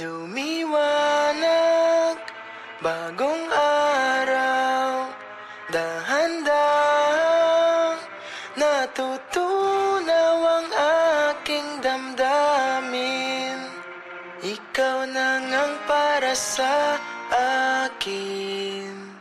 Lumiwanag, bagong araw, dahan-dahan, natutunaw ang aking damdamin. Ikaw na ngang para sa akin.